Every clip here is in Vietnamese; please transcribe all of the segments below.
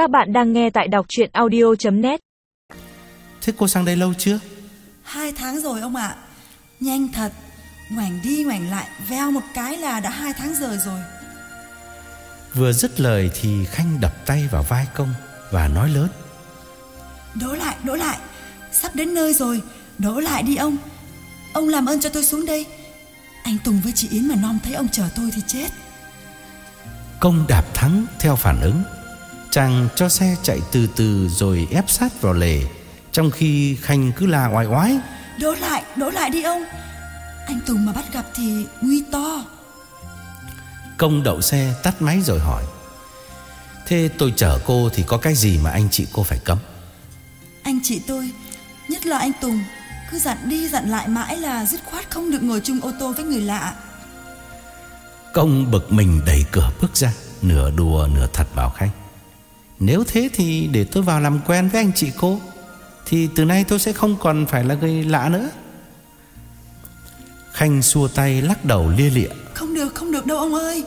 Các bạn đang nghe tại đọc chuyện audio.net Thế cô sang đây lâu chưa? Hai tháng rồi ông ạ. Nhanh thật. Ngoảnh đi ngoảnh lại Veo một cái là đã hai tháng rồi rồi. Vừa dứt lời thì Khanh đập tay vào vai công Và nói lớn. Đổ lại đổ lại. Sắp đến nơi rồi. Đổ lại đi ông. Ông làm ơn cho tôi xuống đây. Anh Tùng với chị Yến mà non thấy ông chờ tôi thì chết. Công đạp thắng theo phản ứng Chàng cho xe chạy từ từ rồi ép sát vào lề. Trong khi Khanh cứ la oai oái Đổ lại đổ lại đi ông. Anh Tùng mà bắt gặp thì nguy to. Công đậu xe tắt máy rồi hỏi Thế tôi chở cô thì có cái gì mà anh chị cô phải cấm? Anh chị tôi Nhất là anh Tùng Cứ dặn đi dặn lại mãi là dứt khoát không được ngồi chung ô tô với người lạ. Công bực mình đẩy cửa bước ra Nửa đùa nửa thật bảo Khanh Nếu thế thì để tôi vào làm quen với anh chị cô Thì từ nay tôi sẽ không còn phải là người lạ nữa. Khanh xua tay lắc đầu lia lịa. Không được không được đâu ông ơi.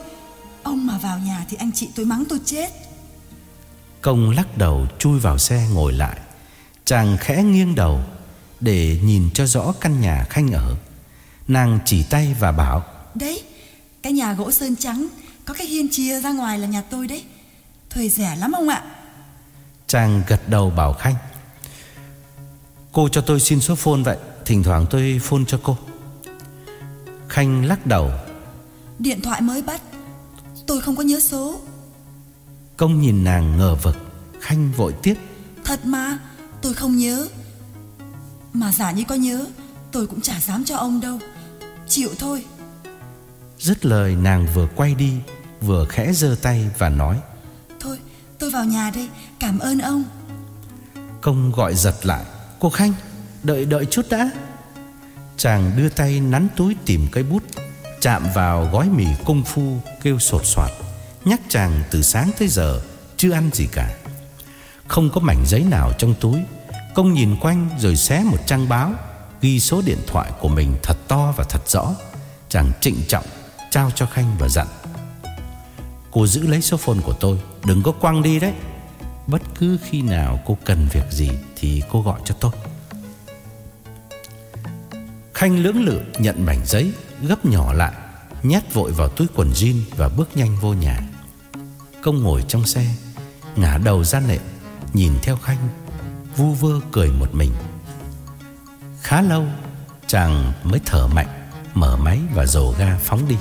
Ông mà vào nhà thì anh chị tôi mắng tôi chết. Công lắc đầu chui vào xe ngồi lại. Chàng khẽ nghiêng đầu Để nhìn cho rõ căn nhà Khanh ở. Nàng chỉ tay và bảo Đấy Cái nhà gỗ sơn trắng Có cái hiên chia ra ngoài là nhà tôi đấy Thuê rẻ lắm ông ạ. Chàng gật đầu bảo Khanh Cô cho tôi xin số phone vậy Thỉnh thoảng tôi phone cho cô. Khanh lắc đầu Điện thoại mới bắt Tôi không có nhớ số. Công nhìn nàng ngờ vực Khanh vội tiếp Thật mà tôi không nhớ. Mà giả như có nhớ Tôi cũng chả dám cho ông đâu. Chịu thôi. Dứt lời nàng vừa quay đi Vừa khẽ giơ tay và nói tôi vào nhà đây. Cảm ơn ông. Công gọi giật lại. Cô Khanh, đợi đợi chút đã. Chàng đưa tay nắn túi tìm cây bút, Chạm vào gói mì công phu Kêu sột soạt. Nhắc chàng từ sáng tới giờ Chưa ăn gì cả. Không có mảnh giấy nào trong túi. Công nhìn quanh rồi xé một trang báo, Ghi số điện thoại của mình thật to và thật rõ. Chàng trịnh trọng, Trao cho Khanh và dặn. Cô giữ lấy số phone của tôi. Đừng có quăng đi đấy. Bất cứ khi nào cô cần việc gì Thì cô gọi cho tôi. Khanh lưỡng lự nhận mảnh giấy, Gấp nhỏ lại, Nhét vội vào túi quần jean Và bước nhanh vô nhà. Công ngồi trong xe, Ngả đầu ra nệm Nhìn theo Khanh, Vu vơ cười một mình. Khá lâu, Chàng mới thở mạnh, Mở máy và dồ ga phóng đi.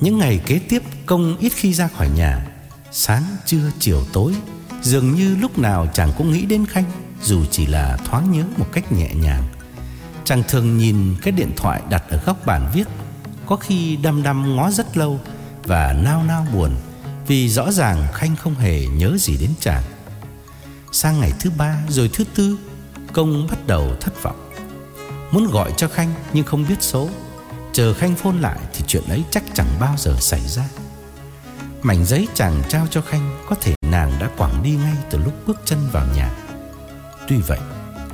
Những ngày kế tiếp Công ít khi ra khỏi nhà. Sáng, trưa, chiều, tối Dường như lúc nào chàng cũng nghĩ đến Khanh Dù chỉ là thoáng nhớ một cách nhẹ nhàng. Chàng thường nhìn cái điện thoại đặt ở góc bàn viết Có khi đăm đăm ngó rất lâu Và nao nao buồn Vì rõ ràng Khanh không hề nhớ gì đến chàng. Sang ngày thứ ba rồi thứ tư Công bắt đầu thất vọng. Muốn gọi cho Khanh nhưng không biết số Chờ Khanh phôn lại thì chuyện ấy chắc chẳng bao giờ xảy ra. Mảnh giấy chàng trao cho Khanh Có thể nàng đã quẳng đi ngay từ lúc bước chân vào nhà. Tuy vậy,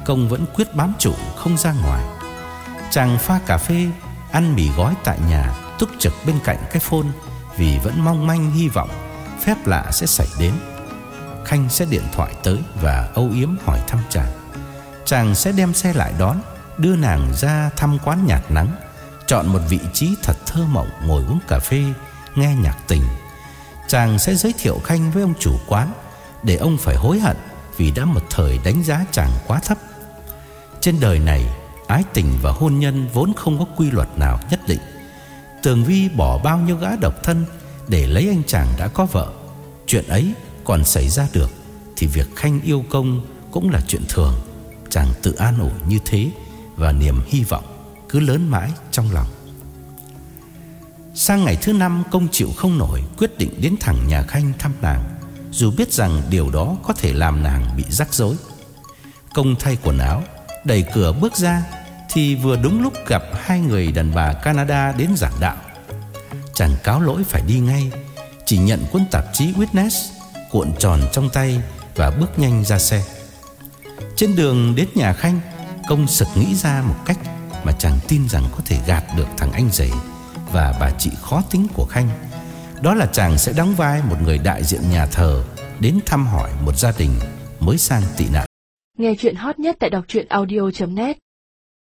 Công vẫn quyết bám trụ không ra ngoài. Chàng pha cà phê, Ăn mì gói tại nhà, Túc trực bên cạnh cái phôn Vì vẫn mong manh hy vọng Phép lạ sẽ xảy đến. Khanh sẽ điện thoại tới Và âu yếm hỏi thăm chàng. Chàng sẽ đem xe lại đón, Đưa nàng ra thăm quán nhạc nắng. Chọn một vị trí thật thơ mộng Ngồi uống cà phê, Nghe nhạc tình. Chàng sẽ giới thiệu Khanh với ông chủ quán Để ông phải hối hận Vì đã một thời đánh giá chàng quá thấp. Trên đời này, Ái tình và hôn nhân vốn không có quy luật nào nhất định. Tường Vi bỏ bao nhiêu gã độc thân Để lấy anh chàng đã có vợ. Chuyện ấy còn xảy ra được Thì việc Khanh yêu công Cũng là chuyện thường. Chàng tự an ủi như thế Và niềm hy vọng cứ lớn mãi trong lòng. Sang ngày thứ năm, công chịu không nổi, Quyết định đến thẳng nhà Khanh thăm nàng, Dù biết rằng điều đó có thể làm nàng bị rắc rối. Công thay quần áo, Đẩy cửa bước ra, Thì vừa đúng lúc gặp hai người đàn bà Canada đến giảng đạo. Chàng cáo lỗi phải đi ngay, Chỉ nhận cuốn tạp chí Witness Cuộn tròn trong tay Và bước nhanh ra xe. Trên đường đến nhà Khanh, Công sực nghĩ ra một cách mà chàng tin rằng có thể gạt được thằng anh rể Và bà chị khó tính của Khanh Đó là chàng sẽ đóng vai một người đại diện nhà thờ đến thăm hỏi một gia đình mới sang tị nạn. Nghe chuyện hot nhất tại đọc truyện audio.net